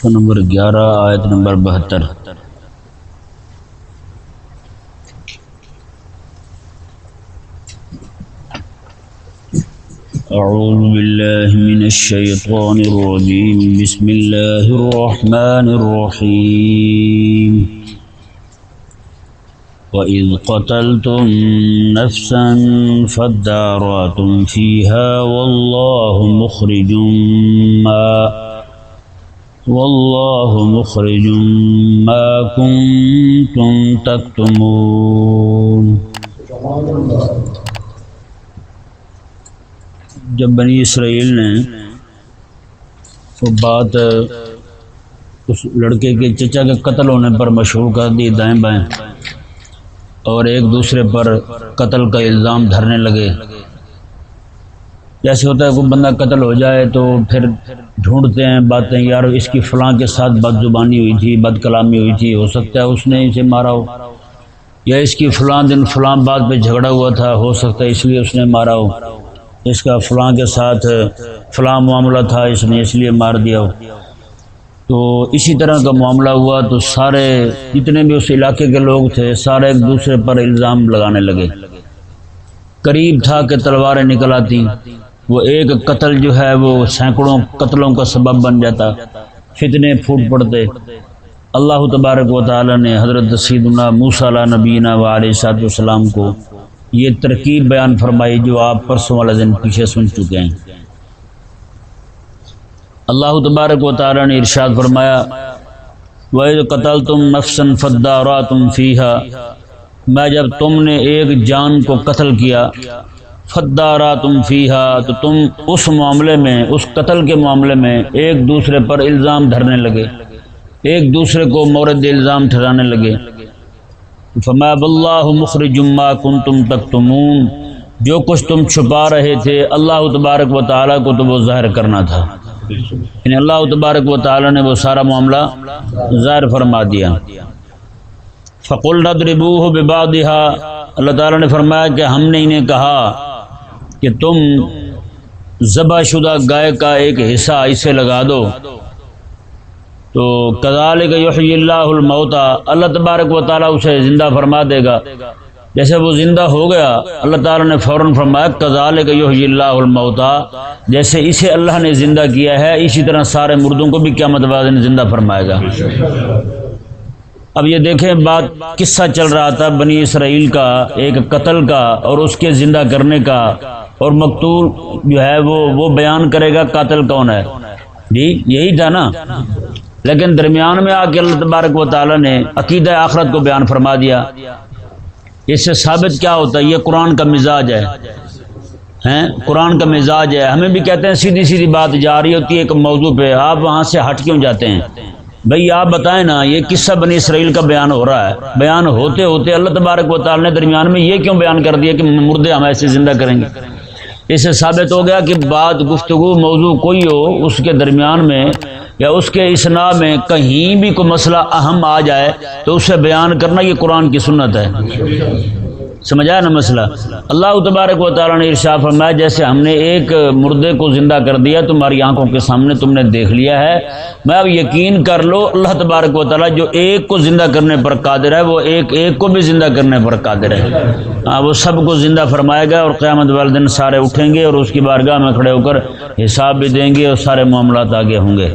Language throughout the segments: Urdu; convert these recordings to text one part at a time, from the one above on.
صفحہ نمبر گیارہ، آیت نمبر بہتر۔ أعوذ بالله من الشيطان الرجيم بسم الله الرحمن الرحيم وإذ قتلتم نفسا فادارأتم فيها والله مخرج ما والله مخرج ما كنتم تكتمون جب بنی اسرائیل نے وہ بات اس لڑکے کے چچا کے قتل ہونے پر مشہور کر دی دائیں بائیں اور ایک دوسرے پر قتل کا الزام دھرنے لگے۔ جیسے ہوتا ہے کوئی بندہ قتل ہو جائے تو پھر ڈھونڈتے ہیں، باتیں، یار، اس کی فلاں کے ساتھ بد زبانی ہوئی تھی، بد کلامی ہوئی تھی، ہو سکتا ہے اس نے اسے مارا ہو۔ یا اس کی فلاں دن فلاں بات پہ جھگڑا ہوا تھا، ہو سکتا ہے اس لیے اس نے مارا ہو۔ اس کا فلاں کے ساتھ فلاں معاملہ تھا، اس نے اس لیے مار دیا ہو۔ تو اسی طرح کا معاملہ ہوا تو سارے، جتنے بھی اس علاقے کے لوگ تھے، سارے ایک دوسرے پر الزام لگانے لگے۔ قریب تھا کہ تلواریں نکل آتی وہ ایک قتل جو ہے وہ سینکڑوں قتلوں کا سبب بن جاتا، فتنے پھوٹ پڑتے۔ اللہ تبارک و تعالی نے حضرت سیدنا موسیٰ علیہ نبینہ و علیہ صاحب السلام کو یہ ترکیب بیان فرمائی جو آپ پرسوں والا دن پیچھے سن چکے ہیں۔ اللہ تبارک و تعالی نے ارشاد فرمایا، وَإِذْ قَتَلْتُمْ نَفْسًا فَدَّارَاتُمْ فِيهَا، میں جب تم نے ایک جان کو قتل کیا فدارا تم فیحا تو تم اس معاملے میں، اس قتل کے معاملے میں ایک دوسرے پر الزام دھرنے لگے۔ ایک دوسرے کو مورد الزام ٹھہرانے لگے۔ فما اللہ مخرج ما کن تم تک تمون جو کچھ تم چھپا رہے تھے، اللہ تبارک و تعالیٰ کو تو وہ ظاہر کرنا تھا۔ یعنی اللہ تبارک و تعالیٰ نے وہ سارا معاملہ ظاہر فرما دیا۔ فقل ردربو ہو اللہ تعالیٰ نے فرمایا کہ ہم نے انہیں کہا کہ تم ذبح شدہ گائے کا ایک حصہ اسے لگا دو۔ تو کزال یحیی اللہ الموتا اللہ تبارک و تعالیٰ اسے زندہ فرما دے گا۔ جیسے وہ زندہ ہو گیا، اللہ تعالیٰ نے فوراً فرمایا کزال یحیی اللہ الموتا جیسے اسے اللہ نے زندہ کیا ہے، اسی طرح سارے مردوں کو بھی کیا متبادل نے زندہ فرمائے گا۔ اب یہ دیکھیں، بات قصہ چل رہا تھا بنی اسرائیل کا، ایک قتل کا اور اس کے زندہ کرنے کا۔ اور مقتول جو ہے وہ وہ بیان کرے گا قاتل کون ہے۔ جی یہی تھا نا۔ لیکن درمیان میں آ کے اللہ تبارک و تعالیٰ نے عقیدہ آخرت کو بیان فرما دیا۔ اس سے ثابت کیا ہوتا ہے، یہ قرآن کا مزاج ہے۔ ہیں، قرآن کا مزاج ہے۔ ہمیں بھی کہتے ہیں سیدھی سیدھی بات جا رہی ہوتی ہے، ایک موضوع پہ آپ وہاں سے ہٹ کیوں جاتے ہیں؟ بھئی آپ بتائیں نا، یہ قصہ بنی اسرائیل کا بیان ہو رہا ہے۔ بیان ہوتے ہوتے اللہ تبارک و تعالیٰ نے درمیان میں یہ کیوں بیان کر دیا کہ مردے ہم ایسے زندہ کریں گے؟ اس سے ثابت ہو گیا کہ بات گفتگو موضوع کوئی ہو، اس کے درمیان میں یا اس کے اسنا میں کہیں بھی کوئی مسئلہ اہم آ جائے تو اسے بیان کرنا یہ قرآن کی سنت ہے۔ سمجھا نا مسئلہ؟ اللہ تبارک و تعالیٰ نے ارشا فرمایا، جیسے ہم نے ایک مردے کو زندہ کر دیا، تمہاری آنکھوں کے سامنے تم نے دیکھ لیا ہے۔ میں اب یقین کر لو، اللہ تبارک و تعالیٰ جو ایک کو زندہ کرنے پر قادر ہے، وہ ایک ایک کو بھی زندہ کرنے پر قادر ہے۔ ہاں وہ سب کو زندہ فرمائے گا اور قیامت والے دن سارے اٹھیں گے اور اس کی بارگاہ میں کھڑے ہو کر حساب بھی دیں گے اور سارے معاملات آگے ہوں گے۔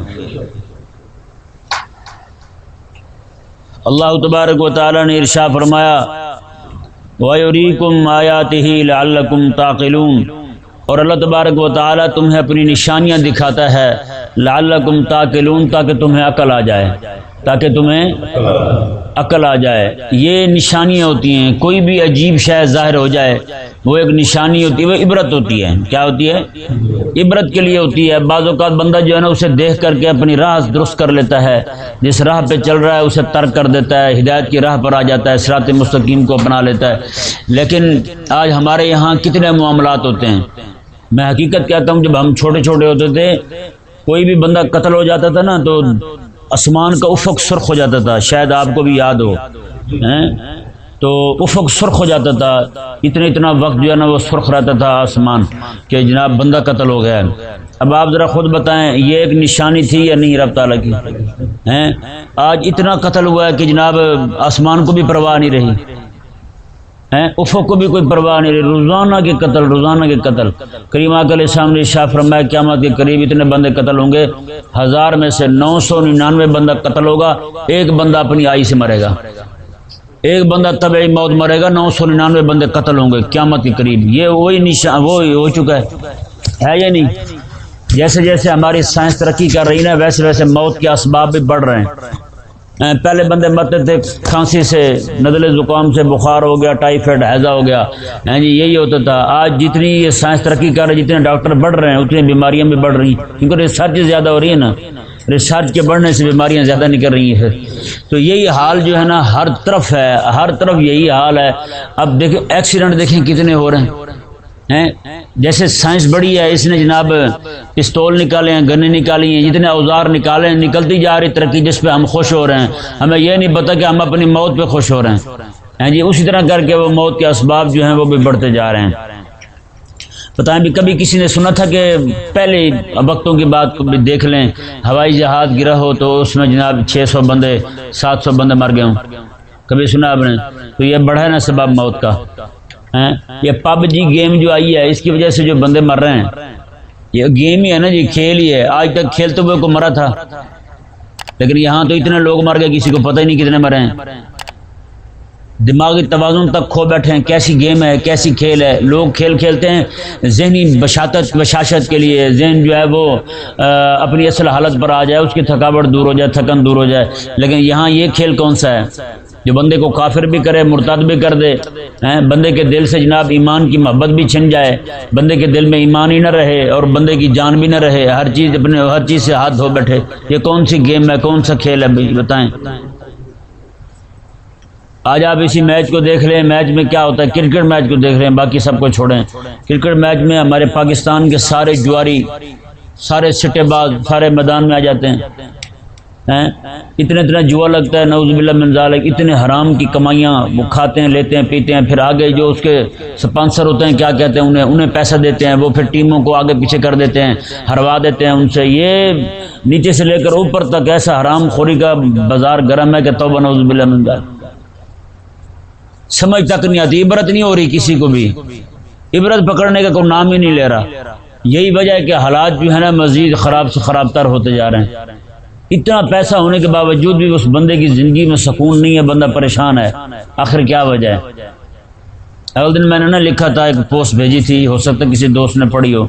اللہ تبارک و تعالیٰ نے ارشا فرمایا وَيُرِيكُمْ آيَاتِهِ لَعَلَّكُمْ تَعْقِلُونَ اور اللہ تبارک و تعالیٰ تمہیں اپنی نشانیاں دکھاتا ہے لعلکم تاکلون تاکہ تمہیں عقل آ جائے۔ تاکہ تمہیں عقل آ جائے۔ یہ نشانیاں ہوتی ہیں۔ کوئی بھی عجیب شے ظاہر ہو جائے، وہ ایک نشانی ہوتی ہے، وہ عبرت ہوتی ہے۔ کیا ہوتی ہے؟ عبرت کے لیے ہوتی ہے۔ بعض اوقات بندہ جو ہے نا، اسے دیکھ کر کے اپنی راہ درست کر لیتا ہے۔ جس راہ پہ چل رہا ہے، اسے ترک کر دیتا ہے۔ ہدایت کی راہ پر آ جاتا ہے سرات مستقیم کو اپنا لیتا ہے۔ لیکن آج ہمارے یہاں کتنے معاملات ہوتے ہیں۔ میں حقیقت کہتا ہوں، جب ہم چھوٹے چھوٹے ہوتے تھے، کوئی بھی بندہ قتل ہو جاتا تھا نا، تو آسمان کا افق سرخ ہو جاتا تھا، شاید آپ کو بھی یاد ہو تو افق سرخ ہو جاتا تھا اتنا اتنا وقت جو ہے نا وہ سرخ رہتا تھا آسمان کہ جناب بندہ قتل ہو گیا۔ اب آپ ذرا خود بتائیں، یہ ایک نشانی تھی یا نہیں رب تعالیٰ کی؟ ہیں؟ آج اتنا قتل ہوا ہے کہ جناب آسمان کو بھی پرواہ نہیں رہی۔ افق کو بھی کوئی پرواہ نہیں رہی۔ روزانہ کے قتل، روزانہ کے قتل۔ کریم علیہ السلام نے شاہ فرمایا قیامت کے قریب اتنے بندے قتل ہوں گے۔ ہزار میں سے نو سو ننانوے بندہ قتل ہوگا۔ ایک بندہ اپنی آئی سے مرے گا۔ ایک بندہ طبعی موت مرے گا۔ نو سو ننانوے بندے قتل ہوں گے قیامت کے قریب۔ یہ وہی نشان، وہی ہو چکا ہے۔ ہے یا نہیں؟ جیسے جیسے ہماری سائنس ترقی کر رہی نا، ویسے ویسے موت کے اسباب بھی بڑھ رہے ہیں۔ پہلے بندے مرتے تھے، کھانسی سے ندل زکام سے بخار ہو گیا ٹائیفائڈ حیضہ ہو گیا۔ ہاں جی یہی ہوتا تھا۔ آج جتنی یہ سائنس ترقی کر رہی ہے جتنے ڈاکٹر بڑھ رہے ہیں، اتنی بیماریاں بھی بڑھ رہی ہیں۔ کیونکہ ریسرچ زیادہ ہو رہی ہے نا۔ ریسرچ کے بڑھنے سے بیماریاں زیادہ نکل رہی ہیں۔ تو یہی حال جو ہے نا، ہر طرف ہے، ہر طرف یہی حال ہے۔ اب دیکھیں ایکسیڈنٹ دیکھیں کتنے ہو رہے ہیں۔ جیسے سائنس بڑی ہے، اس نے جناب پستول نکالے ہیں، گنے نکالی ہیں، جتنے اوزار نکالے ہیں، نکلتی جا رہی ترقی جس پہ ہم خوش ہو رہے ہیں۔ ہمیں یہ نہیں پتا کہ ہم اپنی موت پہ خوش ہو رہے ہیں۔ ہاں جی اسی طرح کر کے وہ موت کے اسباب جو ہیں وہ بھی بڑھتے جا رہے ہیں۔ بتائیں بھی کبھی کسی نے سنا تھا کہ پہلے وقتوں کی بات کو بھی دیکھ لیں، ہوائی جہاز گرا ہو تو اس میں جناب چھ سو بندے، سات سو بندے مر گئے ہوں۔ کبھی سنا آپ نے؟ تو یہ بڑھا ہے نا سبب موت کا۔ یہ پب جی گیم جو آئی ہے، اس کی وجہ سے جو بندے مر رہے ہیں۔ یہ گیم ہی ہے نا جی کھیل ہی ہے۔ آج تک کھیلتے ہوئے کو مرا تھا۔ لیکن یہاں تو اتنے لوگ مر گئے، کسی کو پتہ ہی نہیں کتنے مرے ہیں۔ دماغی توازن تک کھو بیٹھے ہیں۔ کیسی گیم ہے، کیسی کھیل ہے۔ لوگ کھیل کھیلتے ہیں ذہنی بشاطت بشاشت کے لیے۔ ذہن جو ہے وہ اپنی اصل حالت پر آ جائے، اس کی تھکاوٹ دور ہو جائے، تھکن دور ہو جائے۔ لیکن یہاں یہ کھیل کون سا ہے؟ جو بندے کو کافر بھی کرے، مرتد بھی کر دے بندے کے دل سے جناب ایمان کی محبت بھی چھن جائے، بندے کے دل میں ایمان ہی نہ رہے اور بندے کی جان بھی نہ رہے، ہر چیز اپنے، ہر چیز سے ہاتھ دھو بیٹھے۔ یہ کون سی گیم ہے؟ کون سا کھیل ہے؟ بتائیں۔ آج آپ اسی میچ کو دیکھ لیں، میچ میں کیا ہوتا ہے؟ کرکٹ میچ کو دیکھ رہے ہیں باقی سب کو چھوڑیں۔ کرکٹ میچ میں ہمارے پاکستان کے سارے جواری، سارے سٹے باز، سارے میدان میں آ جاتے ہیں۔ اتنے اتنا جوا لگتا ہے نوز من ذالک، اتنے حرام کی کمائیاں وہ کھاتے ہیں، لیتے ہیں، پیتے ہیں، پھر آگے جو اس کے سپانسر ہوتے ہیں، کیا کہتے ہیں؟ انہیں انہیں پیسہ دیتے ہیں، وہ پھر ٹیموں کو آگے پیچھے کر دیتے ہیں، ہروا دیتے ہیں ان سے۔ یہ نیچے سے لے کر اوپر تک ایسا حرام خوری کا بازار گرم ہے کہ توبہ نوز من ذالک۔ سمجھ تک نہیں آتی، عبرت نہیں ہو رہی کسی کو بھی۔ عبرت پکڑنے کا کوئی نام ہی نہیں لے رہا۔ یہی وجہ ہے کہ حالات جو ہے نا، مزید خراب سے خراب تر ہوتے جا رہے ہیں۔ اتنا پیسہ ہونے کے باوجود بھی اس بندے کی زندگی میں سکون نہیں ہے، بندہ پریشان ہے۔ آخر کیا وجہ ہے؟ اگل دن میں نے نا لکھا تھا، ایک پوسٹ بھیجی تھی، ہو سکتا کسی دوست نے پڑھی ہو۔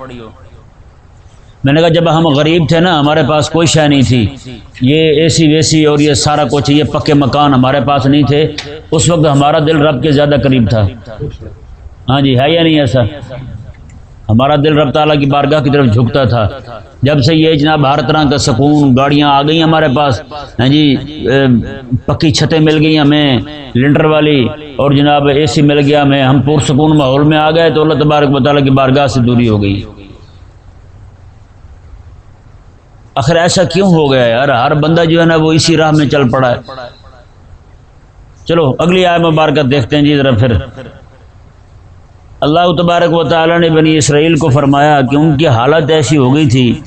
میں نے کہا، جب ہم غریب تھے نا، ہمارے پاس کوئی شے نہیں تھی۔ یہ اے سی ویسی اور یہ سارا کچھ، یہ پکے مکان ہمارے پاس نہیں تھے۔ اس وقت ہمارا دل رب کے زیادہ قریب تھا۔ ہاں جی ہے یا نہیں ایسا؟ ہمارا دل رب تعالیٰ کی بارگاہ کی طرف جھکتا تھا۔ جب سے یہ جناب ہر طرح کا سکون، گاڑیاں آ گئی ہمارے پاس۔ ہاں جی پکی چھتیں مل گئی ہمیں لنڈر والی اور جناب اے سی مل گیا ہمیں۔ ہم پرسکون ماحول میں آ گئے تو اللہ تبارک و تعالیٰ کی بارگاہ سے دوری ہو گئی۔ آخر ایسا کیوں ہو گیا یار؟ ہر بندہ جو ہے نا وہ اسی راہ میں چل پڑا ہے۔ چلو، اگلی آئے مبارکت دیکھتے ہیں جی ذرا پھر۔ اللہ تبارک و تعالیٰ نے بنی اسرائیل کو فرمایا کہ ان کی حالت ایسی ہو گئی تھی۔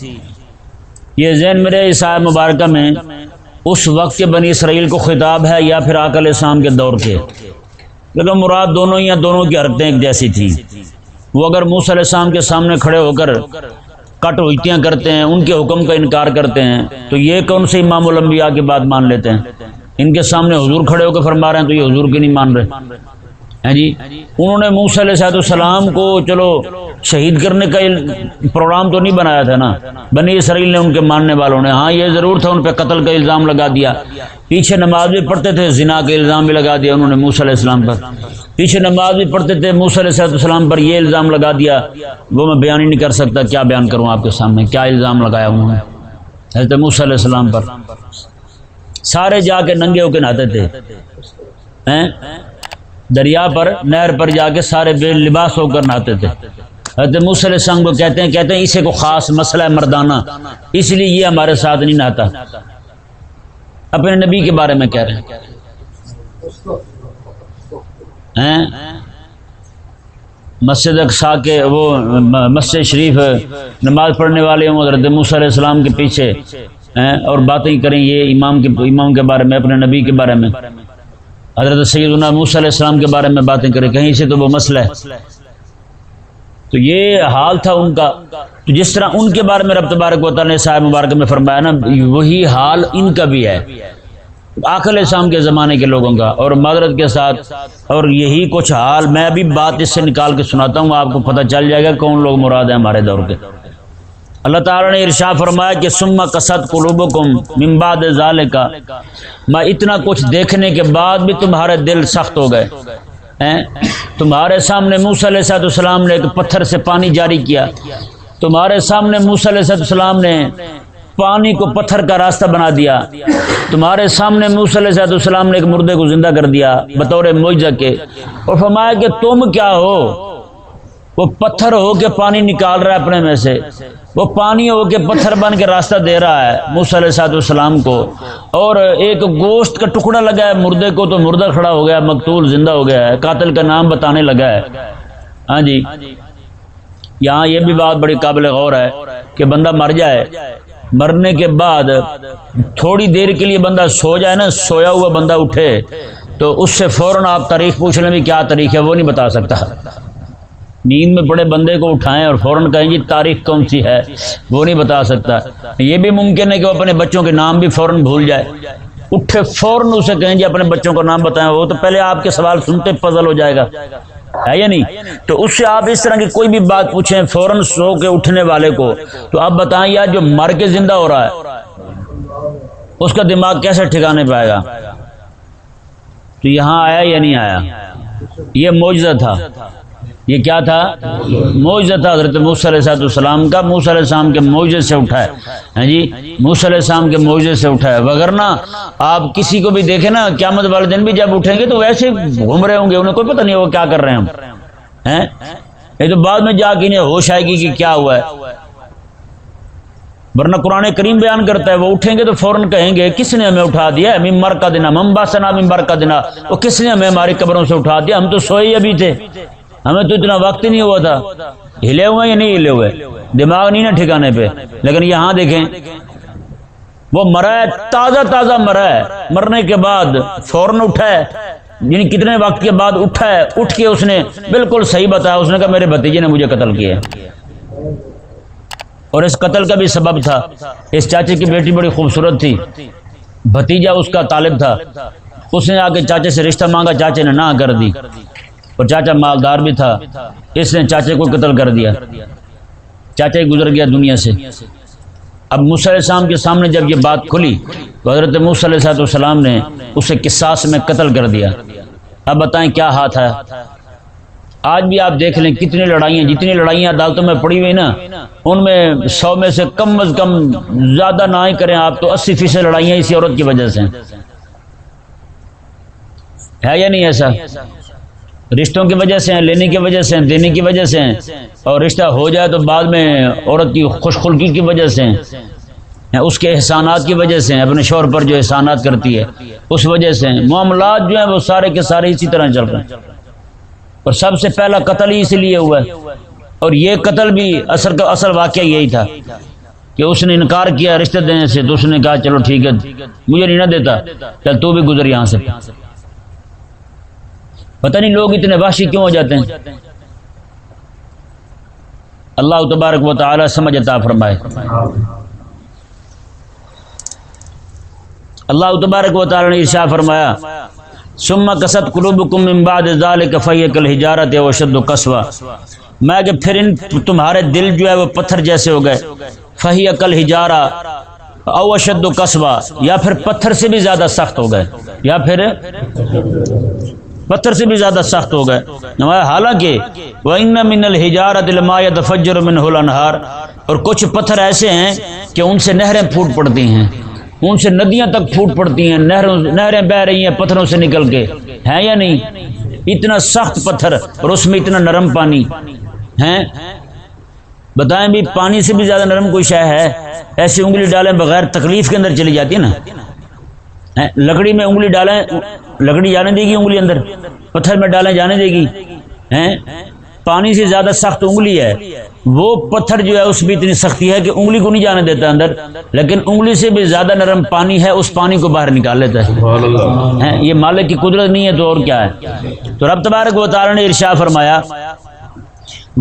یہ ذہن میرے عیسائی مبارکہ میں اس وقت کے بنی اسرائیل کو خطاب ہے یا پھر آکل اسلام کے دور کے۔ لیکن مراد دونوں یا دونوں کی حرکتیں ایک جیسی تھیں۔ وہ اگر موس علیہ السلام کے سامنے کھڑے ہو کر کٹ ہوتیاں کرتے ہیں، ان کے حکم کا انکار کرتے ہیں، تو یہ کون سے امام الانبیاء کی بات مان لیتے ہیں؟ ان کے سامنے حضور کھڑے ہو کے فرما رہے ہیں تو یہ حضور کی نہیں مان رہے۔ ہاں جی؟ انہوں نے موس علیہ صاحب السلام کو چلو شہید کرنے کا پروگرام تو نہیں بنایا تھا نا؟ بنی اسرائیل نے ان کے ماننے والوں نے ہاں یہ ضرور تھا، ان پہ قتل کا الزام لگا دیا۔ پیچھے نماز بھی پڑھتے تھے، زنا کا الزام بھی لگا دیا انہوں نے موس علیہ السلام پر۔ پیچھے نماز بھی پڑھتے تھے موس علیہ صاحب السلام پر یہ الزام لگا دیا۔ وہ میں بیان ہی نہیں کر سکتا کیا بیان کروں آپ کے سامنے، کیا الزام لگایا انہوں نے۔ حضرت موس علیہ السلام پر۔ سارے جا کے ننگے ہو کے نہاتے تھے۔ دریا پر، نہر پر جا کے سارے بے لباس ہو کر نہاتے تھے۔ حضرت مسل سنگ کو کہتے ہیں کہتے ہیں، اسے کو خاص مسئلہ ہے، مردانہ۔ اس لیے یہ ہمارے ساتھ نہیں نہاتا۔ اپنے نبی کے بارے میں کہہ رہے ہیں۔ مسجد اقسا کے وہ مسجد شریف نماز پڑھنے والے ہوں، حضرت موسیٰ علیہ السلام کے پیچھے۔ اور باتیں کریں، یہ امام کے امام کے بارے میں، اپنے نبی کے بارے میں۔ حضرت سید موسیٰ علیہ السلام کے بارے میں باتیں کریں، کہیں سے تو وہ مسئلہ ہے۔ تو یہ حال تھا ان کا۔ تو جس طرح ان کے بارے میں رب تبارک و تعالیٰ نے صاحب مبارک میں فرمایا نا، وہی حال ان کا بھی ہے۔ آخر اسلام کے زمانے کے لوگوں کا اور معذرت کے ساتھ۔ اور یہی کچھ حال میں ابھی بات اس سے نکال کے سناتا ہوں، آپ کو پتہ چل جائے گا کون لوگ مراد ہیں ہمارے دور کے۔ اللہ تعالیٰ نے ارشا فرمایا کہ سما کسد قلوب کم ممباد ظال کا میں اتنا کچھ دیکھنے کے بعد بھی تمہارے دل سخت ہو گئے۔ تمہارے سامنے موس علیہ صاحب السلام نے ایک پتھر سے پانی جاری کیا۔ تمہارے سامنے موس علیہ صاحب السلام نے پانی کو پتھر کا راستہ بنا دیا۔ تمہارے سامنے موس علیہ صاحب السلام نے ایک مردے کو زندہ کر دیا بطور معجزہ کے۔ اور فرمایا کہ تم کیا ہو؟ وہ پتھر ہو کے پانی نکال رہا ہے اپنے میں سے۔ وہ پانی ہو کے پتھر بن کے راستہ دے رہا ہے موس علیہ صاحب السلام کو۔ اور ایک گوشت کا ٹکڑا لگا ہے مردے کو تو مردہ کھڑا ہو گیا مقتول زندہ ہو گیا ہے، قاتل کا نام بتانے لگا ہے۔ ہاں جی۔ یہاں یہ بھی بات بڑی قابل غور ہے کہ بندہ مر جائے۔ مرنے کے بعد تھوڑی دیر کے لیے بندہ سو جائے نا، سویا ہوا بندہ اٹھے۔ تو اس سے فوراً آپ تاریخ پوچھ لیں بھی کیا تاریخ ہے، وہ نہیں بتا سکتا۔ نیند میں پڑے بندے کو اٹھائیں اور فوراً کہیں جی تاریخ کون سی ہے؟ وہ نہیں بتا سکتا۔ یہ بھی ممکن ہے کہ وہ اپنے بچوں کے نام بھی فوراً بھول جائے۔ اٹھے فوراً اسے کہیں جی اپنے بچوں کا نام بتائیں۔ وہ تو پہلے آپ کے سوال سنتے پزل ہو جائے گا۔ ہے یا نہیں؟ تو اس سے آپ اس طرح کی کوئی بھی بات پوچھیں فوراً سو کے اٹھنے والے کو، تو آپ بتائیں یار جو مر کے زندہ ہو رہا ہے، اس کا دماغ کیسے ٹھکانے پائے گا؟ تو یہاں آیا یا نہیں آیا؟ یہ معجزہ تھا۔ یہ کیا تھا؟ معجزہ تھا، حضرت موس علیہ السلام کا۔ موس علیہ السلام کے معجزے سے اٹھا ہے۔ ہاں جی؟ موس علیہ السلام کے معجزے سے اٹھا ہے۔ وغیرہ آپ کسی کو بھی دیکھیں نا، قیامت والے دن بھی جب اٹھیں گے تو ویسے گھوم رہے ہوں گے۔ انہیں کوئی پتہ نہیں وہ کیا کر رہے ہیں ہاں؟ یہ تو بعد میں جا کے انہیں ہوش آئے گی کہ کیا ہوا ہے۔ ورنہ قرآن کریم بیان کرتا ہے، وہ اٹھیں گے تو فوراً کہیں گے، کس نے ہمیں اٹھا دیا؟ ممبر کا دینا ممبا سنا ممبر کا دینا۔ وہ کس نے ہمیں ہماری قبروں سے اٹھا دیا؟ ہم تو سوئے ابھی تھے۔ ہمیں تو اتنا وقت نہیں ہوا تھا۔ ہلے ہوئے یا نہیں ہلے ہوئے؟ دماغ نہیں نا ٹھکانے پہ۔ لیکن یہاں دیکھیں۔ وہ مرا ہے، تازہ تازہ مرا ہے۔ مرنے کے بعد فوراً اٹھا ہے۔ یعنی کتنے وقت کے بعد اٹھا ہے، اٹھ کے اس نے بالکل صحیح بتایا۔ اس نے کہا، میرے بھتیجے نے مجھے قتل کیا۔ اور اس قتل کا بھی سبب تھا۔ اس چاچے کی بیٹی بڑی خوبصورت تھی۔ بھتیجا اس کا طالب تھا۔ اس نے آ کے چاچے سے رشتہ مانگا، چاچے نے نہ کر دی۔ اور چاچا مالدار بھی تھا، اس نے چاچے کو قتل کر دیا۔ چاچا گزر گیا دنیا سے۔ اب علیہ السلام کے سامنے جب یہ بات کھلی، تو حضرت علیہ صاحب السلام نے اسے قصاص میں قتل کر دیا۔ اب بتائیں کیا ہاتھ ہے؟ آج بھی آپ دیکھ لیں کتنی لڑائیاں، جتنی لڑائیاں عدالتوں میں پڑی ہوئی نا، ان میں سو میں سے کم از کم زیادہ نہ ہی کریں آپ تو اسی فیصد لڑائیاں اسی عورت کی وجہ سے۔ ہے یا نہیں ایسا؟ رشتوں کی وجہ سے ہیں، لینے کی وجہ سے ہیں، دینے کی وجہ سے ہیں۔ اور رشتہ ہو جائے تو بعد میں عورت کی خوش خلقی کی وجہ سے ہیں۔ یعنی اس کے احسانات کی وجہ سے ہیں، اپنے شور پر جو احسانات کرتی ہے، اس وجہ سے ہیں۔ معاملات جو ہیں وہ سارے کے سارے اسی طرح چل رہے ہیں۔ اور سب سے پہلا قتل ہی اسی لیے ہوا ہے۔ اور یہ قتل بھی اثر کا اصل واقعہ یہی تھا کہ اس نے انکار کیا رشتہ دینے سے۔ تو اس نے کہا، چلو ٹھیک ہے، مجھے نہیں نہ دیتا، چل تو بھی گزر یہاں سے۔ پتہ نہیں لوگ اتنے واشی کیوں ہو جاتے ہیں؟ اللہ تبارک و تعالی سمجھ عطا فرمائے۔ اللہ تبارک و تعالی نے ارشاد فرمایا، ثم کسد قلوبکم من بعد ذلك فیک الحجارت وشد قسوا میں کہ پھر ان تمہارے دل جو ہے وہ پتھر جیسے ہو گئے۔ فہی کل ہجارہ او اشد قصبہ یا پھر پتھر سے بھی زیادہ سخت ہو گئے۔ یا پھر پتھر سے بھی زیادہ سخت ہو گئے۔ حالانکہ وہ ان من الحجارت فجر من الانہار اور کچھ پتھر ایسے ہیں کہ ان سے نہریں پھوٹ پڑتی ہیں۔ ان سے ندیاں تک پھوٹ پڑتی ہیں۔ نہروں نہریں بہ رہی ہیں پتھروں سے نکل کے۔ ہیں یا نہیں؟ اتنا سخت پتھر اور اس میں اتنا نرم پانی۔ ہیں؟ بتائیں بھی پانی سے بھی زیادہ نرم کوئی شے ہے؟ ایسی انگلی ڈالیں بغیر تکلیف کے اندر چلی جاتی ہے نا۔ لکڑی میں انگلی ڈالیں لکڑی جانے دے گی انگلی اندر پتھر میں ڈالیں جانے دے گی پانی سے زیادہ سخت انگلی ہے۔ وہ پتھر جو ہے اس بھی اتنی سختی ہے کہ انگلی کو نہیں جانے دیتا اندر لیکن انگلی سے بھی زیادہ نرم پانی ہے اس پانی کو باہر نکال لیتا ہے۔ یہ مالک کی قدرت نہیں ہے تو اور کیا ہے؟ تو رب تبارک و تعالی نے ارشا فرمایا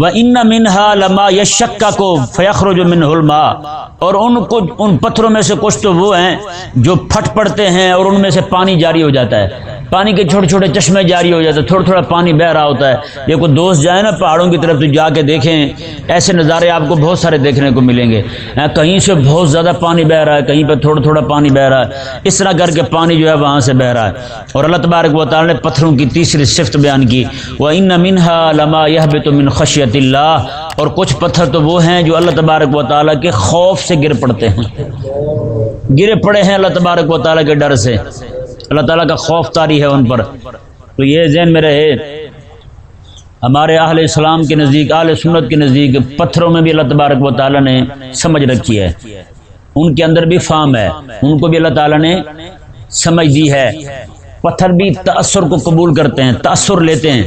وہ ان منہا لما یشکا کو فیخر جو من الما اور ان کو ان پتھروں میں سے کچھ تو وہ ہیں جو پھٹ پڑتے ہیں اور ان میں سے پانی جاری ہو جاتا ہے۔ پانی کے چھوٹے چھوٹے چشمے جاری ہو جاتے ہیں تھوڑا تھوڑا پانی بہ رہا ہوتا ہے۔ یہ کوئی دوست جائے نا پہاڑوں کی طرف تو جا کے دیکھیں۔ ایسے نظارے آپ کو بہت سارے دیکھنے کو ملیں گے۔ ہاں، کہیں سے بہت زیادہ پانی بہ رہا ہے، کہیں پہ تھوڑا تھوڑا پانی بہ رہا ہے۔ اس طرح کر کے پانی جو ہے وہاں سے بہ رہا ہے۔ اور اللہ تبارک و تعالیٰ نے پتھروں کی تیسری صفت بیان کی۔ وہ ان منہا لما یہ تو من خشیت اللہ اور کچھ پتھر تو وہ ہیں جو اللہ تبارک و تعالیٰ کے خوف سے گر پڑتے ہیں۔ گرے پڑے ہیں اللہ تبارک و تعالیٰ کے ڈر سے۔ اللہ تعالیٰ کا خوف تاری ہے ان پر۔ تو یہ ذہن میں رہے۔ ہمارے اہل اسلام کے نزدیک، اہل سنت کے نزدیک پتھروں میں بھی اللہ تبارک و تعالیٰ نے سمجھ رکھی ہے۔ ان کے اندر بھی فام ہے۔ ان کو بھی اللہ تعالیٰ نے سمجھ دی ہے۔ پتھر بھی تأثر کو قبول کرتے ہیں، تأثر لیتے ہیں۔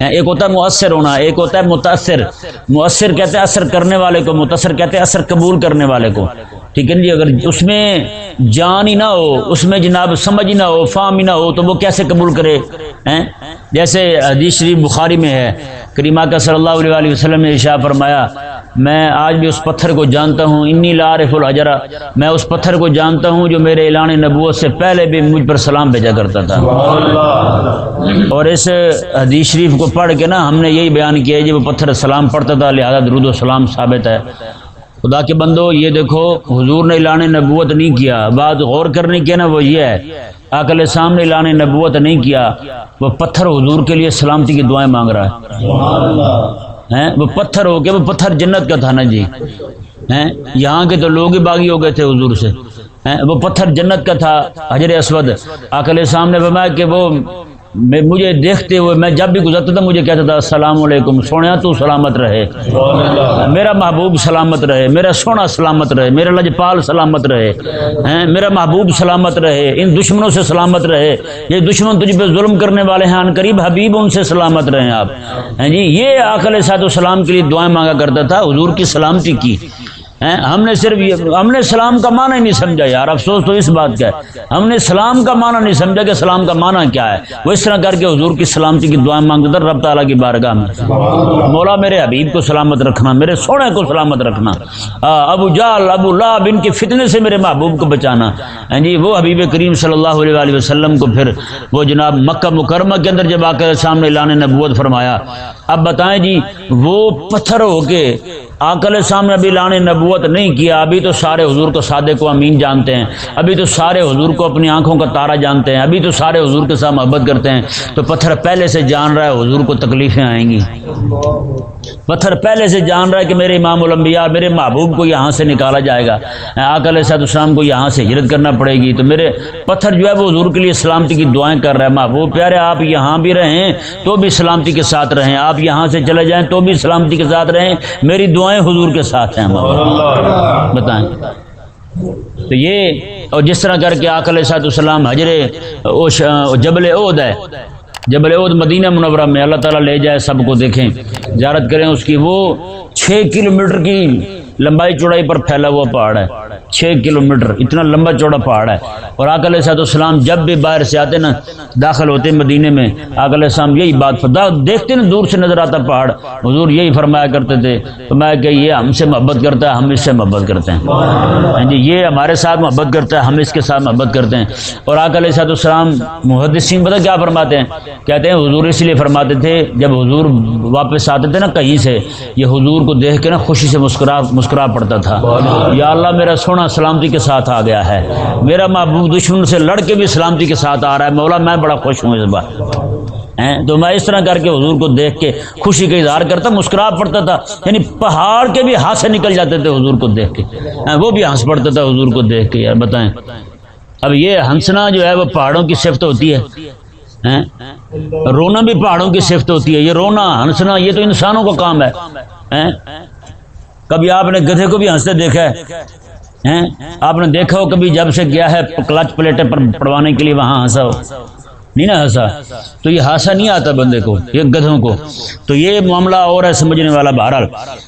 ہاں، ایک ہوتا ہے مؤثر ہونا، ایک ہوتا ہے متاثر مؤثر کہتے ہیں اثر کرنے والے کو متاثر کہتے ہیں اثر قبول کرنے والے کو۔ ٹھیک ہے جی اگر اس میں جان ہی نہ ہو اس میں جناب سمجھ ہی نہ ہو فام ہی نہ ہو تو وہ کیسے قبول کرے؟ جیسے حدیث شریف بخاری میں ہے کریمہ کا صلی اللہ علیہ وسلم نے اشاع فرمایا میں آج بھی اس پتھر کو جانتا ہوں انی لارف الحجرا میں اس پتھر کو جانتا ہوں جو میرے اعلان نبوت سے پہلے بھی مجھ پر سلام بھیجا کرتا تھا۔ اور اس حدیث شریف کو پڑھ کے نا ہم نے یہی بیان کیا جب وہ پتھر سلام پڑھتا تھا لہٰذا درود و سلام ثابت ہے۔ خدا کے بندو یہ دیکھو حضور نے اعلان نبوت نہیں کیا۔ بات غور کرنے کی نا وہ یہ ہے۔ اکل سامنے اعلان نبوت نہیں کیا۔ وہ پتھر حضور کے لیے سلامتی کی دعائیں مانگ رہا ہے۔ وہ پتھر ہو کے وہ پتھر جنت کا تھا نا جی۔ یہاں کے تو لوگ ہی باغی ہو گئے تھے حضور سے۔ وہ پتھر جنت کا تھا۔ حجر اسود اکل سامنے فرمایا کہ وہ میں مجھے دیکھتے ہوئے میں جب بھی گزرتا تھا، مجھے کہتا تھا، السلام علیکم، سونے، تو سلامت رہے۔ میرا محبوب سلامت رہے، میرا سونا سلامت رہے، میرا لجپال سلامت رہے۔ میرا محبوب سلامت رہے، ان دشمنوں سے سلامت رہے۔ یہ دشمن تجھ پہ ظلم کرنے والے ہیں، ان قریب حبیب ان سے سلامت رہے آپ۔ ہیں جی یہ آکل سات و سلام کے لیے دعائیں مانگا کرتا تھا، حضور کی سلامتی کی۔ ہم نے صرف یہ ہم نے سلام کا معنی نہیں سمجھا یار، افسوس تو اس بات کا ہے۔ ہم نے سلام کا معنی نہیں سمجھا کہ سلام کا معنی کیا ہے۔ وہ اس طرح کر کے حضور کی سلامتی کی دعائیں مانگتے تھے رب تعالیٰ کی بارگاہ میں۔ مولا میرے حبیب کو سلامت رکھنا، میرے سونے کو سلامت رکھنا۔ ابو جال ابو لاب ان کے فتنے سے میرے محبوب کو بچانا۔ ہاں جی وہ حبیب کریم صلی اللہ علیہ وسلم کو پھر وہ جناب مکہ مکرمہ کے اندر جب آ کر سامنے لانے نبوت فرمایا۔ اب بتائیں جی وہ پتھر ہو کے آکل سامنے ابھی لانے نبوت نہیں کیا، ابھی تو سارے حضور کو سادے کو امین جانتے ہیں، ابھی تو سارے حضور کو اپنی آنکھوں کا تارا جانتے ہیں، ابھی تو سارے حضور کے ساتھ محبت کرتے ہیں۔ تو پتھر پہلے سے جان رہا ہے، حضور کو تکلیفیں آئیں گی۔ پتھر پہلے سے جان رہا ہے کہ میرے امام الانبیاء، میرے محبوب کو یہاں سے نکالا جائے گا۔ آکل صاحب السلام کو یہاں سے ہجرت کرنا پڑے گی۔ تو میرے پتھر جو ہے وہ حضور کے لیے سلامتی کی دعائیں کر رہا ہے محبوب، پیارے، آپ یہاں بھی رہیں تو بھی سلامتی کے ساتھ رہیں۔ آپ یہاں سے چلے جائیں تو بھی سلامتی کے ساتھ رہیں۔ میری دعائیں حضور کے ساتھ ہیں۔ بتائیں۔ تو یہ اور جس طرح کر کے آکل صاحب السلام حجرے جبل عہد ہے۔ جبل عہد مدینہ منورہ میں اللہ تعالیٰ لے جائے سب کو دیکھیں۔ زیارت کریں اس کی وہ چھ کلو میٹر کی لمبائی چوڑائی پر پھیلا ہوا پہاڑ ہے۔ چھ کلو میٹر اتنا لمبا چوڑا پہاڑ ہے۔ اور آکل صاحب السلام جب بھی باہر سے آتے نا، داخل ہوتے مدینے میں آکل السلام یہی بات دیکھتے نا دور سے نظر آتا پہاڑ۔ حضور یہی فرمایا کرتے تھے تو میں کہ یہ ہم سے محبت کرتا ہے، ہم اس سے محبت کرتے ہیں۔ ہاں جی یہ ہمارے ساتھ محبت کرتا ہے، ہم اس کے ساتھ محبت کرتے ہیں۔ اور آکل صاحب السلام محدثین پتہ کیا فرماتے ہیں؟ کہتے ہیں حضور اس لیے فرماتے تھے، جب حضور واپس آتے تھے نا کہیں سے، یہ حضور کو دیکھ کے نا خوشی سے مسکرا مسکرا پڑتا تھا۔ یا اللہ میرا سونا ہونا سلامتی کے ساتھ آ گیا ہے۔ میرا محبوب دشمن سے لڑ کے بھی سلامتی کے ساتھ آ رہا ہے۔ مولا، میں بڑا خوش ہوں اس بار۔ تو میں اس طرح کر کے حضور کو دیکھ کے خوشی کا اظہار کرتا، مسکرا پڑتا تھا۔ یعنی پہاڑ کے بھی ہاتھ سے نکل جاتے تھے حضور کو دیکھ کے۔ وہ بھی ہنس پڑتا تھا حضور کو دیکھ کے۔ یار، بتائیں۔ اب یہ ہنسنا جو ہے، وہ پہاڑوں کی صفت ہوتی ہے۔ رونا بھی پہاڑوں کی صفت ہوتی ہے۔ یہ رونا، ہنسنا، یہ تو انسانوں کا کام ہے۔ کبھی آپ نے گدھے کو بھی ہنستے دیکھا ہے۔ آپ نے دیکھا ہو کبھی جب سے گیا ہے کلچ پلیٹیں پر پڑوانے کے لیے وہاں ہنسا ہو؟ نہیں نا ہنسا۔ تو یہ ہاسا نہیں آتا بندے کو، یہ گدھوں کو۔ تو یہ معاملہ اور ہے سمجھنے والا بہرحال۔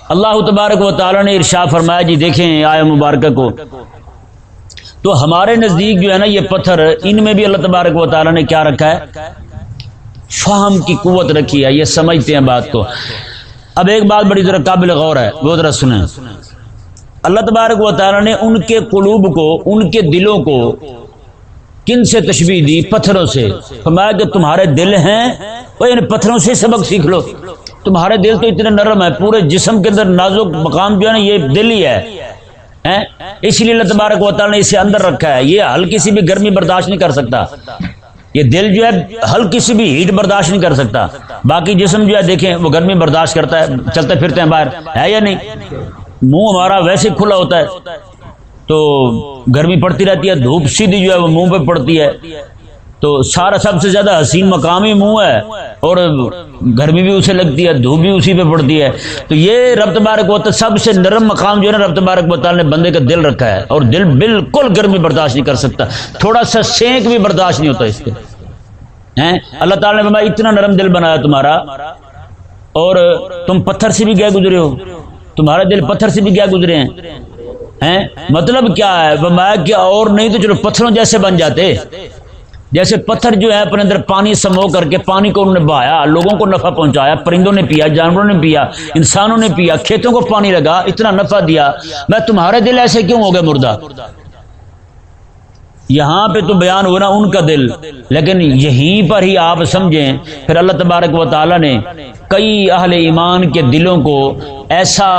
اللہ تبارک و تعالیٰ نے ارشا فرمایا جی دیکھیں آئے مبارکہ کو۔ تو ہمارے نزدیک جو ہے نا یہ پتھر، ان میں بھی اللہ تبارک و تعالیٰ نے کیا رکھا ہے؟ فہم کی قوت رکھی ہے، یہ سمجھتے ہیں بات کو۔ اب ایک بات بڑی ذرا قابل غور ہے، وہ ذرا سنیں۔ اللہ تبارک و تعالیٰ نے ان کے قلوب کو، ان کے دلوں کو کن سے تشبیح دی؟ پتھروں سے۔ فرمایا کہ تمہارے دل ہیں، وہ ان پتھروں سے سبق سیکھ لو۔ تمہارے دل تو اتنے نرم ہے پورے جسم کے اندر نازک مقام جو ہے نا، یہ دل ہی ہے۔ اس لیے اللہ تبارک و تعالیٰ نے اسے اندر رکھا ہے۔ یہ ہلکی سی بھی گرمی برداشت نہیں کر سکتا۔ یہ دل جو ہے ہلکی سی بھی ہیٹ برداشت نہیں کر سکتا۔ باقی جسم جو ہے، دیکھیں، وہ گرمی برداشت کرتا ہے، چلتے پھرتے ہیں باہر۔ ہے یا نہیں؟ منہ ہمارا ویسے کھلا ہوتا ہے تو گرمی پڑتی رہتی ہے، دھوپ سیدھی جو ہے وہ منہ پہ پڑتی ہے۔ تو سارا سب سے زیادہ حسین مقامی منہ ہے اور گرمی بھی اسے لگتی ہے، دھوپ بھی اسی پہ پڑتی ہے۔ تو یہ رب تبارک و سب سے نرم مقام جو ہے نا رب تبارک و تعالیٰ نے بندے کا دل رکھا ہے اور دل بالکل گرمی برداشت نہیں کر سکتا۔ تھوڑا سا سینک بھی برداشت نہیں ہوتا اس کے اللہ تعالیٰ نے اتنا نرم دل بنایا تمہارا۔ اور تم پتھر سے بھی گئے گزرے ہو۔ تمہارا دل پتھر سے بھی کیا گزرے ہیں؟ مطلب کیا ہے؟ کہ اور نہیں تو چلو پتھروں جیسے بن جاتے۔ جیسے پتھر جو ہے اپنے اندر پانی سمو کر کے پانی کو انہوں نے بہایا، لوگوں کو نفع پہنچایا، پرندوں نے پیا، جانوروں نے پیا، انسانوں نے پیا، کھیتوں کو پانی لگا، اتنا نفع دیا۔ میں تمہارے دل ایسے کیوں ہو گئے مردہ؟ یہاں پہ تو بیان ہو رہا ان کا دل، لیکن یہیں پر ہی آپ سمجھیں، پھر اللہ تبارک و تعالی نے کئی اہل ایمان کے دلوں کو ایسا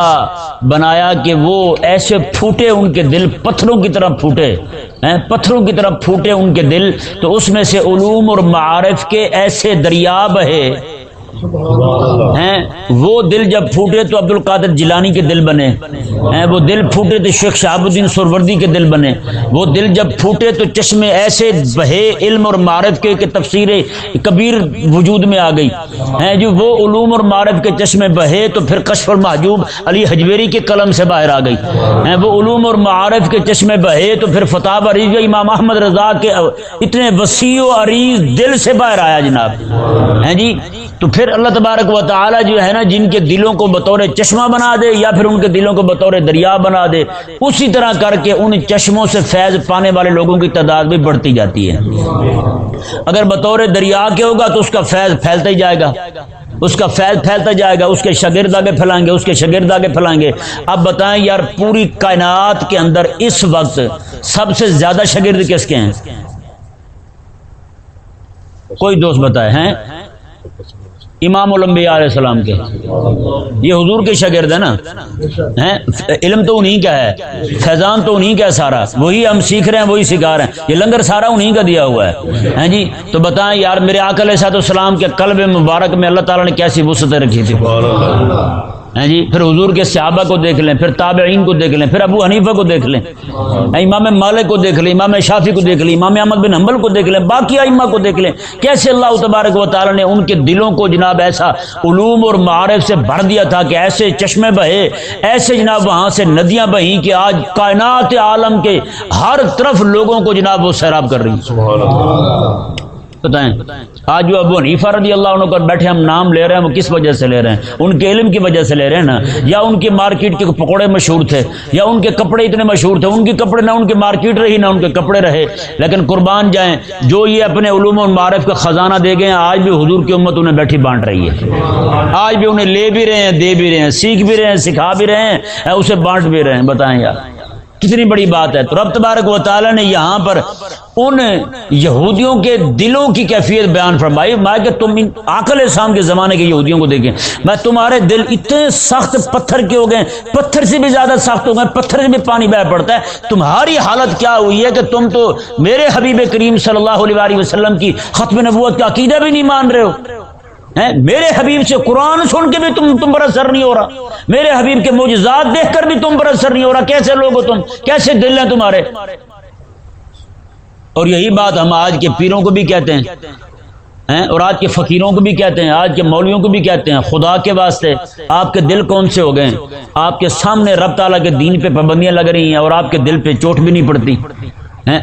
بنایا کہ وہ ایسے پھوٹے ان کے دل، پتھروں کی طرح پھوٹے پتھروں کی طرح پھوٹے ان کے دل، تو اس میں سے علوم اور معارف کے ایسے دریا بہے ہیں؟ وہ دل جب پھوٹے تو عبد القادر جیلانی کے دل بنے۔ ہیں، وہ دل پھوٹے تو شیخ شہاب الدین سروردی کے دل بنے۔ وہ دل جب پھوٹے تو چشمے ایسے بہے علم اور معرف کے کہ تفسیر کبیر وجود میں آ گئی۔ ہیں، جو وہ علوم اور معرف کے چشمے بہے تو پھر کشف المحجوب علی حجویری کے قلم سے باہر آ گئی۔ ہیں، وہ علوم اور معارف کے چشمے بہے تو پھر فتح عریض امام احمد رضا کے اتنے وسیع و عریض دل سے باہر آیا جناب۔ ہیں جی؟ تو پھر اللہ تبارک و تعالی جو ہے نا جن کے دلوں کو بطور چشمہ بنا دے یا پھر ان کے دلوں کو بطور دریا بنا دے، اسی طرح کر کے ان چشموں سے فیض پانے والے لوگوں کی تعداد بھی بڑھتی جاتی ہے۔ اگر بطور دریا کے ہوگا تو اس کا فیض پھیلتا ہی جائے گا۔ اس کا فیض پھیلتا جائے گا، اس کے شگرد آگے پھیلائیں گے، اس کے شگرد آگے پھیلائیں گے۔ اب بتائیں یار پوری کائنات کے اندر اس وقت سب سے زیادہ شگرد کس کے ہیں؟ کوئی دوست بتائے ہیں؟ امام الانبیاء علیہ السلام کے۔ یہ حضور کے شاگرد ہے نا۔ علم تو انہیں کا ہے، فیضان تو انہیں کا ہے سارا۔ وہی ہم سیکھ رہے ہیں، وہی سکھا رہے ہیں۔ یہ لنگر سارا انہیں کا دیا ہوا ہے۔ جی؟ تو بتائیں یار، میرے آکل علیہ السلام کے قلب مبارک میں اللہ تعالیٰ نے کیسی وسطیں رکھی تھی؟ ہیں جی؟ پھر حضور کے صحابہ کو دیکھ لیں پھر تابعین کو دیکھ لیں پھر ابو حنیفہ کو دیکھ لیں امام مالک کو دیکھ لیں امام شافی کو دیکھ لیں امام احمد بن حنبل کو دیکھ لیں باقی ائمہ کو دیکھ لیں۔ کیسے اللہ تبارک و تعالی نے ان کے دلوں کو جناب ایسا علوم اور معارف سے بھر دیا تھا کہ ایسے چشمے بہے ایسے جناب وہاں سے ندیاں بہیں کہ آج کائنات عالم کے ہر طرف لوگوں کو جناب وہ سیراب کر رہی بتائیں۔ آج جو ابو حنیفہ رضی اللہ عنہ کر بیٹھے ہم نام لے رہے ہیں وہ کس وجہ سے لے رہے ہیں؟ ان کے علم کی وجہ سے لے رہے ہیں نا؟ یا ان کی مارکیٹ کے پکوڑے مشہور تھے، یا ان کے کپڑے اتنے مشہور تھے، ان کے کپڑے نہ ان کی مارکیٹ رہی نہ ان کے کپڑے رہے۔ لیکن قربان جائیں، جو یہ اپنے علوم و معرف کا خزانہ دے گئے ہیں، آج بھی حضور کی امت انہیں بیٹھی بانٹ رہی ہے۔ آج بھی انہیں لے بھی رہے ہیں، دے بھی رہے ہیں، سیکھ بھی رہے ہیں، سکھا بھی رہے ہیں اسے بانٹ بھی رہے ہیں۔ بتائیں یار۔ کتنی بڑی بات ہے تو رب تبارک و تعالی نے یہاں پر ان یہودیوں کے دلوں کی کیفیت بیان فرمائی۔ میں کہ تم آکل اسلام کے زمانے کے یہودیوں کو دیکھیں۔ میں تمہارے دل اتنے سخت پتھر کے ہو گئے پتھر سے بھی زیادہ سخت ہو گئے پتھر سے بھی پانی بہ پڑتا ہے۔ تمہاری حالت کیا ہوئی ہے کہ تم تو میرے حبیب کریم صلی اللہ علیہ وسلم کی ختم نبوت کا عقیدہ بھی نہیں مان رہے ہو؟ میرے حبیب سے قرآن سن کے بھی تم تم پر اثر نہیں ہو رہا۔ میرے حبیب کے معجزات دیکھ کر بھی تم پر اثر نہیں ہو رہا۔ کیسے لوگ ہو تم؟ کیسے دل ہیں تمہارے؟ اور یہی بات ہم آج کے پیروں کو بھی کہتے ہیں۔ اور آج کے فقیروں کو بھی کہتے ہیں۔ آج کے مولویوں کو بھی کہتے ہیں۔ خدا کے واسطے آپ کے دل کون سے ہو گئے آپ کے سامنے رب تعالیٰ کے دین پہ پابندیاں لگ رہی ہیں اور آپ کے دل پہ چوٹ بھی نہیں پڑتی۔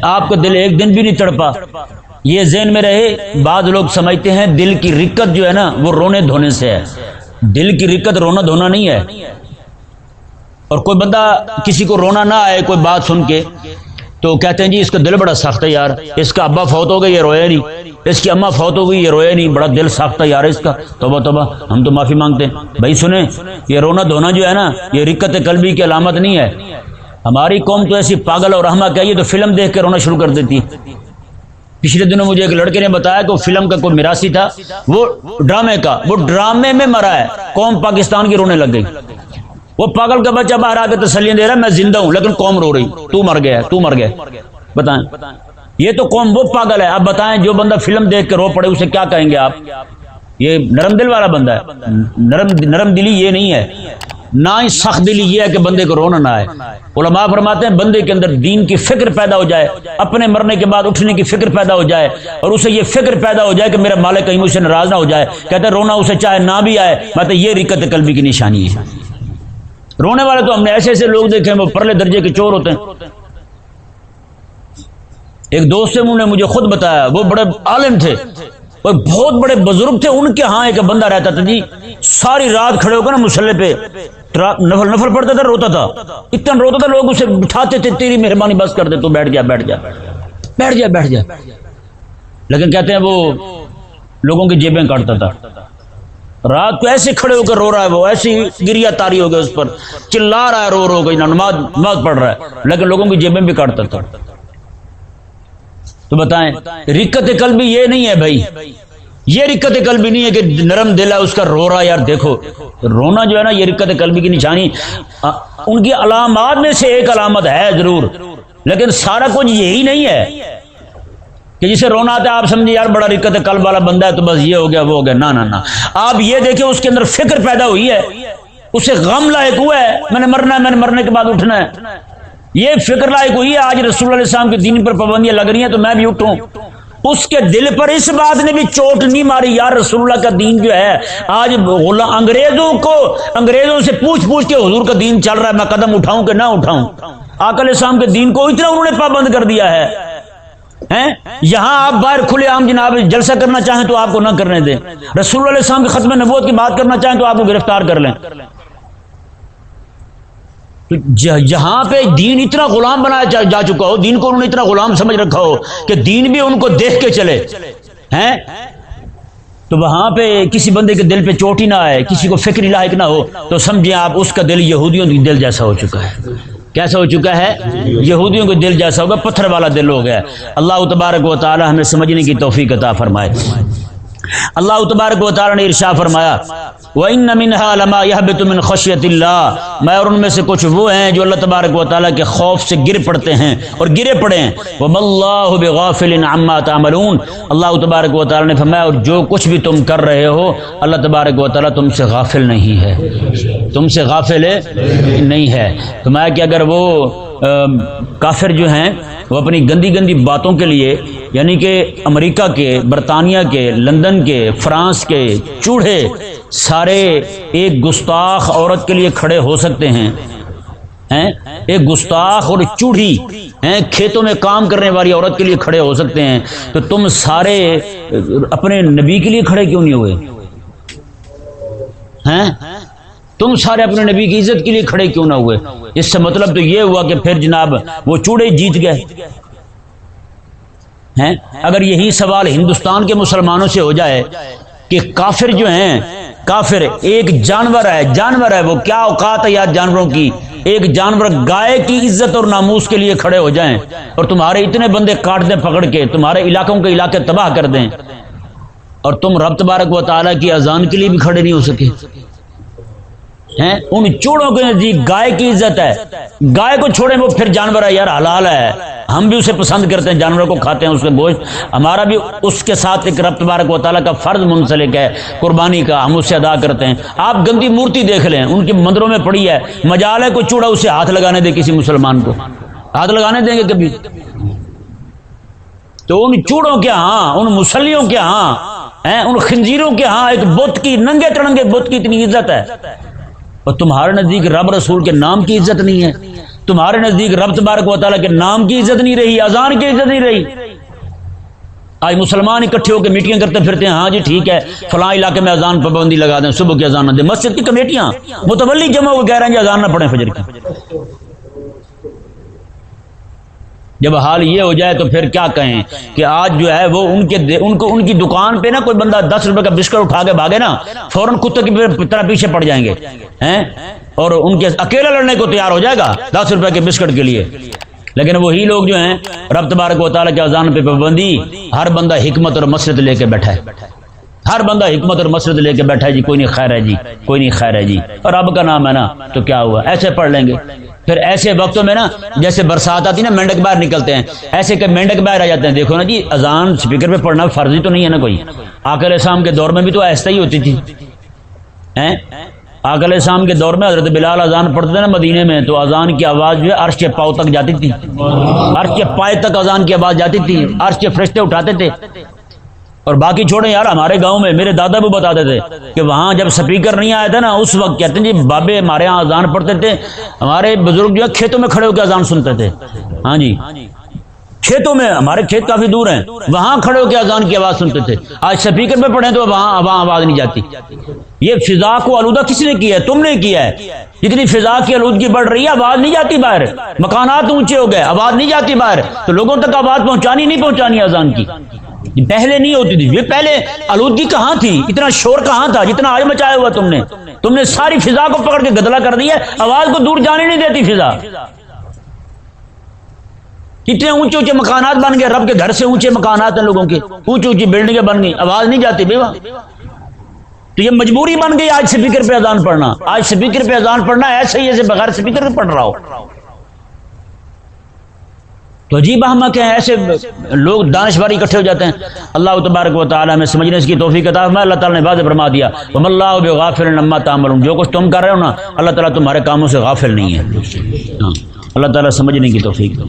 آپ کا دل ایک دن بھی نہیں تڑپا۔ یہ ذہن میں رہے، بعض لوگ سمجھتے ہیں دل کی رکت جو ہے نا، وہ رونے دھونے سے ہے۔ دل کی رکت رونا دھونا نہیں ہے۔ اور کوئی بندہ کسی کو رونا نہ آئے، کوئی بات سن کے، تو کہتے ہیں جی اس کا دل بڑا سخت ہے یار۔ اس کا ابا فوت ہو گئی یہ رویا نہیں۔ اس کی اما فوت ہو گئی، یہ رویا نہیں۔ بڑا دل سخت ہے یار اس کا۔ توبہ توبہ۔ ہم تو معافی مانگتے ہیں۔ بھائی سنیں، یہ رونا دھونا جو ہے نا، یہ رکت قلبی کی علامت نہیں ہے۔ ہماری قوم تو ایسی پاگل اور رحمہ کہیے، تو فلم دیکھ کے رونا شروع کر دیتی ہے۔ پچھلے دنوں مجھے ایک لڑکے نے بتایا کہ وہ فلم کا کوئی میراسی تھا، وہ ڈرامے کا، وہ ڈرامے میں مرا ہے، قوم پاکستان کی رونے لگ گئی۔ وہ پاگل کا بچہ باہر آ کے تسلیاں دے رہا ہے، میں زندہ ہوں، لیکن قوم رو رہی۔ تو مر گیا، تو مر گیا۔ بتائیں۔ یہ تو قوم وہ پاگل ہے۔ آپ بتائیں، جو بندہ فلم دیکھ کے رو پڑے، اسے کیا کہیں گے آپ؟ یہ نرم دل والا بندہ ہے۔ نرم نرم دلی یہ نہیں ہے۔ نہ ہی سخت دلی یہ ہے کہ بندے کو رونا نہ آئے۔ علماء فرماتے ہیں بندے کے اندر دین کی فکر پیدا ہو جائے، اپنے مرنے کے بعد اٹھنے کی فکر پیدا ہو جائے اور اسے یہ فکر پیدا ہو جائے کہ میرا مالک کہیں مجھ سے ناراض نہ ہو جائے۔ کہتے رونا اسے چاہے نہ بھی آئے میں یہ رکت قلبی کی نشانی ہے۔ رونے والے تو ہم نے ایسے ایسے لوگ دیکھے وہ پرلے درجے کے چور ہوتے ہیں۔ ایک دوست سے نے مجھے خود بتایا، وہ بڑے عالم تھے، وہ بہت بڑے بزرگ تھے، ان کے ہاں ایک بندہ رہتا تھا جی ساری رات کھڑے ہو کر نا مسلح پہ نفل نفل پڑتا تھا، روتا تھا۔ اتنا روتا تھا، لوگ اسے بٹھاتے تھے، تیری مہربانی بس کر دے، تو بیٹھ جا بیٹھ جا۔ بیٹھ جا بیٹھ جا۔ لیکن کہتے ہیں وہ لوگوں کی جیبیں کاٹتا تھا۔ رات کو ایسے کھڑے ہو کر رو رہا ہے وہ، ایسی گریا تاری ہو گیا اس پر۔ چلا رہا ہے، رو رو گئی نماز نماز پڑھ رہا ہے۔ لیکن لوگوں کی جیبیں بھی کاٹتا تھا۔ تو بتائیں رکت کل بھی یہ نہیں ہے بھائی۔ یہ رکت کل بھی نہیں ہے کہ نرم دل ہے، اس کا رو رہا یار دیکھو۔ رونا جو ہے نا، یہ رکت قلبی کی نشانی ان کی علامات میں سے ایک علامت ہے ضرور۔ لیکن سارا کچھ یہی نہیں ہے کہ جسے رونا آتا ہے، آپ سمجھے یار بڑا رکت ہے کل والا بندہ ہے، تو بس یہ ہو گیا، وہ ہو گیا۔ نہ نہ آپ یہ دیکھیں، اس کے اندر فکر پیدا ہوئی ہے۔ اسے غم لائق ہوا ہے، میں نے مرنا ہے، میں نے مرنے کے بعد اٹھنا ہے۔ یہ فکر لائق ہوئی ہے، آج رسول اللہ السلام کے دین پر پابندیاں لگ رہی ہیں، تو میں بھی اٹھوں۔ اس کے دل پر اس بات نے بھی چوٹ نہیں ماری یار رسول اللہ کا دین جو ہے، آج انگریزوں کو، انگریزوں سے پوچھ پوچھ کے حضور کا دین چل رہا ہے، میں قدم اٹھاؤں کہ نہ اٹھاؤں۔ آکل اسلام کے دین کو اتنا انہوں نے پابند کر دیا ہے۔ یہاں آپ باہر کھلے عام جناب، جلسہ کرنا چاہیں تو آپ کو نہ کرنے دیں۔ رسول اللہ علیہ السلام کے ختم نبوت کی بات کرنا چاہیں تو آپ کو گرفتار کر لیں۔ جہاں پہ دین اتنا غلام بنایا جا چکا ہو، دین کو انہوں نے اتنا غلام سمجھ رکھا ہو کہ دین بھی ان کو دیکھ کے چلے۔ ہیں؟ تو وہاں پہ کسی بندے کے دل پہ چوٹی نہ آئے، کسی کو فکر لاحق نہ ہو، تو سمجھیں آپ اس کا دل یہودیوں کی دل جیسا ہو چکا ہے۔ کیسا ہو چکا ہے؟ یہودیوں کو دل جیسا ہوگا، پتھر والا دل ہو گیا۔ اللہ تبارک و تعالی ہمیں سمجھنے کی توفیق عطا فرمائے۔ اللہ تبارک و تعالی نے ارشا فرمایا وَإِنَّ مِنْهَا لَمَا يَحْبِتُ مِنْ خَشْيَةِ اللَّهِ۔ میں اور ان میں سے کچھ وہ ہیں جو اللہ تبارک و تعالی کے خوف سے گر پڑتے ہیں اور گرے پڑے ہیں۔ وَمَا اللَّهُ بِغَافِلٍ عَمَّا تَعْمَلُونَ۔ اللہ تبارک و تعالی نے فرمایا، اور جو کچھ بھی تم کر رہے ہو، اللہ تبارک و تعالی تم سے غافل نہیں ہے۔ تم سے غافل نہیں ہے۔ فرمایا کہ اگر وہ کافر جو ہیں، وہ اپنی گندی گندی باتوں کے لیے یعنی کہ امریکہ کے، برطانیہ کے، لندن کے، فرانس کے چوڑے سارے ایک گستاخ عورت کے لیے کھڑے ہو سکتے ہیں ایک گستاخ اور چوڑی کھیتوں میں کام کرنے والی عورت کے لیے کھڑے ہو سکتے ہیں، تو تم سارے اپنے نبی کے لیے کھڑے کیوں نہیں ہوئے؟ تم سارے اپنے نبی کی عزت کے لیے کھڑے کیوں نہ ہوئے؟ اس سے مطلب تو یہ ہوا کہ پھر جناب وہ چوڑے جیت گئے۔ ہیں؟ اگر یہی سوال ہندوستان کے مسلمانوں سے ہو جائے کہ کافر جو ہیں، کافر ایک جانور ہے جانور ہے، وہ کیا اوقات ہے یار جانوروں کی؟ ایک جانور گائے کی عزت اور ناموس کے لیے کھڑے ہو جائیں اور تمہارے اتنے بندے کاٹ دیں، پکڑ کے تمہارے علاقوں کے علاقے تباہ کر دیں۔ اور تم رب تبارک و تعالیٰ کی اذان کے لیے بھی کھڑے نہیں ہو سکے۔ ان چوڑوں کے نزدیک گائے کی عزت ہے۔ گائے کو چھوڑے وہ پھر جانور ہے، یار حلال ہے۔ ہم بھی اسے پسند کرتے ہیں، جانوروں کو کھاتے ہیں اس کے گوشت۔ ہمارا بھی اس کے ساتھ ایک رب تبارک و تعالیٰ کا فرض منسلک ہے، قربانی کا، ہم اسے ادا کرتے ہیں۔ آپ گندی مورتی دیکھ لیں، ان کے مندروں میں پڑی ہے۔ مجال ہے، کوئی چوڑا اسے ہاتھ لگانے دے کسی مسلمان کو۔ ہاتھ لگانے دیں گے کبھی؟ تو ان چوڑوں کے ہاں ان مسلیوں کے ہاں ان خنزیروں کے ہاں ایک بت کی، ننگے ترنگے بت کی اتنی عزت ہے۔ اور تمہارے نزدیک رب رسول کے نام کی عزت نہیں ہے۔ تمہارے نزدیک رب تبارک و تعالیٰ کے نام کی عزت نہیں رہی، اذان کی عزت نہیں رہی۔ آج مسلمان اکٹھے ہو کے میٹنگ کرتے پھرتے ہیں ہاں جی ٹھیک ہے، فلاں علاقے میں اذان پابندی لگا دیں، صبح کی اذان نہ دیں، مسجد کی کمیٹیاں متولی جمع ہو کہہ رہے ہیں جی اذان نہ پڑھیں فجر کی۔ جب حال یہ ہو جائے تو پھر کیا کہیں کہ آج جو ہے وہ ان کے ان کو ان کی دکان پہ نا کوئی بندہ دس روپے کا بسکٹ اٹھا کے بھاگے نا، فوراً کتے کی طرح پیچھے پڑ جائیں گے، ہیں؟ اور ان کے اکیلا لڑنے کو تیار ہو جائے گا دس روپے کے بسکٹ کے لیے۔ لیکن وہی لوگ جو ہیں، رب تبارک و تعالیٰ کے اذان پہ پابندی، ہر بندہ حکمت اور مسرت لے کے بیٹھا ہے۔ ہر بندہ حکمت اور مسرت لے کے بیٹھا ہے جی کوئی نہیں خیر ہے جی کوئی نہیں خیر ہے جی۔ اور رب کا نام ہے نا، تو کیا ہوا؟ ایسے پڑھ لیں گے۔ پھر ایسے وقتوں میں نا، جیسے برسات آتی نا، مینڈک باہر نکلتے ہیں۔ ایسے کہ مینڈک باہر آ جاتے ہیں۔ دیکھو نا جی اذان اسپیکر پہ پڑھنا فرضی تو نہیں ہے نا کوئی۔ آکر اسلام کے دور میں بھی تو ایسا ہی ہوتی تھی۔ آکل اسلام کے دور میں حضرت بلال اذان پڑھتے تھے نا مدینے میں، تو اذان کی آواز جو ہے عرش کے پاؤں تک جاتی تھی۔ عرش کے پائے تک اذان کی آواز جاتی تھی۔ عرش کے فرشتے اٹھاتے تھے۔ اور باقی چھوڑیں یار، ہمارے گاؤں میں، میرے دادا بھی بتاتے تھے کہ وہاں جب سپیکر نہیں آیا تھا نا، اس وقت کہتے ہیں جی بابے ہمارے یہاں اذان پڑھتے تھے، ہمارے بزرگ جو ہے کھیتوں میں کھڑے ہو کے اذان سنتے تھے۔ ہاں جی۔ کھیتوں میں، ہمارے کھیت کافی دور ہیں، وہاں کھڑے ہو کے اذان کی آواز سنتے تھے۔ آج سپیکر پہ پڑھیں تو وہاں وہاں آواز نہیں جاتی۔ یہ فضا کو آلودہ کس نے کیا ہے؟ تم نے کیا ہے۔ جتنی فضا کی آلودگی بڑھ رہی ہے، آواز نہیں جاتی باہر۔ مکانات اونچے ہو گئے، آواز نہیں جاتی باہر۔ تو لوگوں تک آواز پہنچانی نہیں پہنچانی اذان کی۔ پہلے نہیں ہوتی تھی۔ یہ پہلے آلودگی کہاں تھی؟ اتنا شور کہاں تھا جتنا آج مچایا ہوا تم نے؟ تم نے ساری فضا کو پکڑ کے گدلا کر دیا آواز کو دور جانے نہیں دیتی فضا۔ اتنے اونچے اونچے مکانات بن گئے رب کے گھر سے اونچے مکانات ہیں لوگوں کے۔ اونچی اونچی بلڈنگیں بن گئی۔ آواز نہیں جاتی بیوا تو یہ مجبوری بن گئی آج سپیکر پہ اذان پڑھنا۔ آج سپیکر پہ اذان پڑھنا، ایسے ہی ایسے بغیر سپیکر پہ پڑھ رہا ہو۔ تو عجیب احمق ہیں، ایسے لوگ دانشواری اکٹھے ہو جاتے ہیں۔ اللہ تبارک و تعالیٰ میں سمجھنے اس کی توفیق عطا میں اللہ تعالیٰ نے واضح فرما دیا۔ تم اللہ غافل نما تعمل جو کچھ تم کر رہے ہو نا، اللہ تعالیٰ تمہارے کاموں سے غافل نہیں ہے۔ ہاں، اللہ تعالیٰ سمجھنے کی توفیق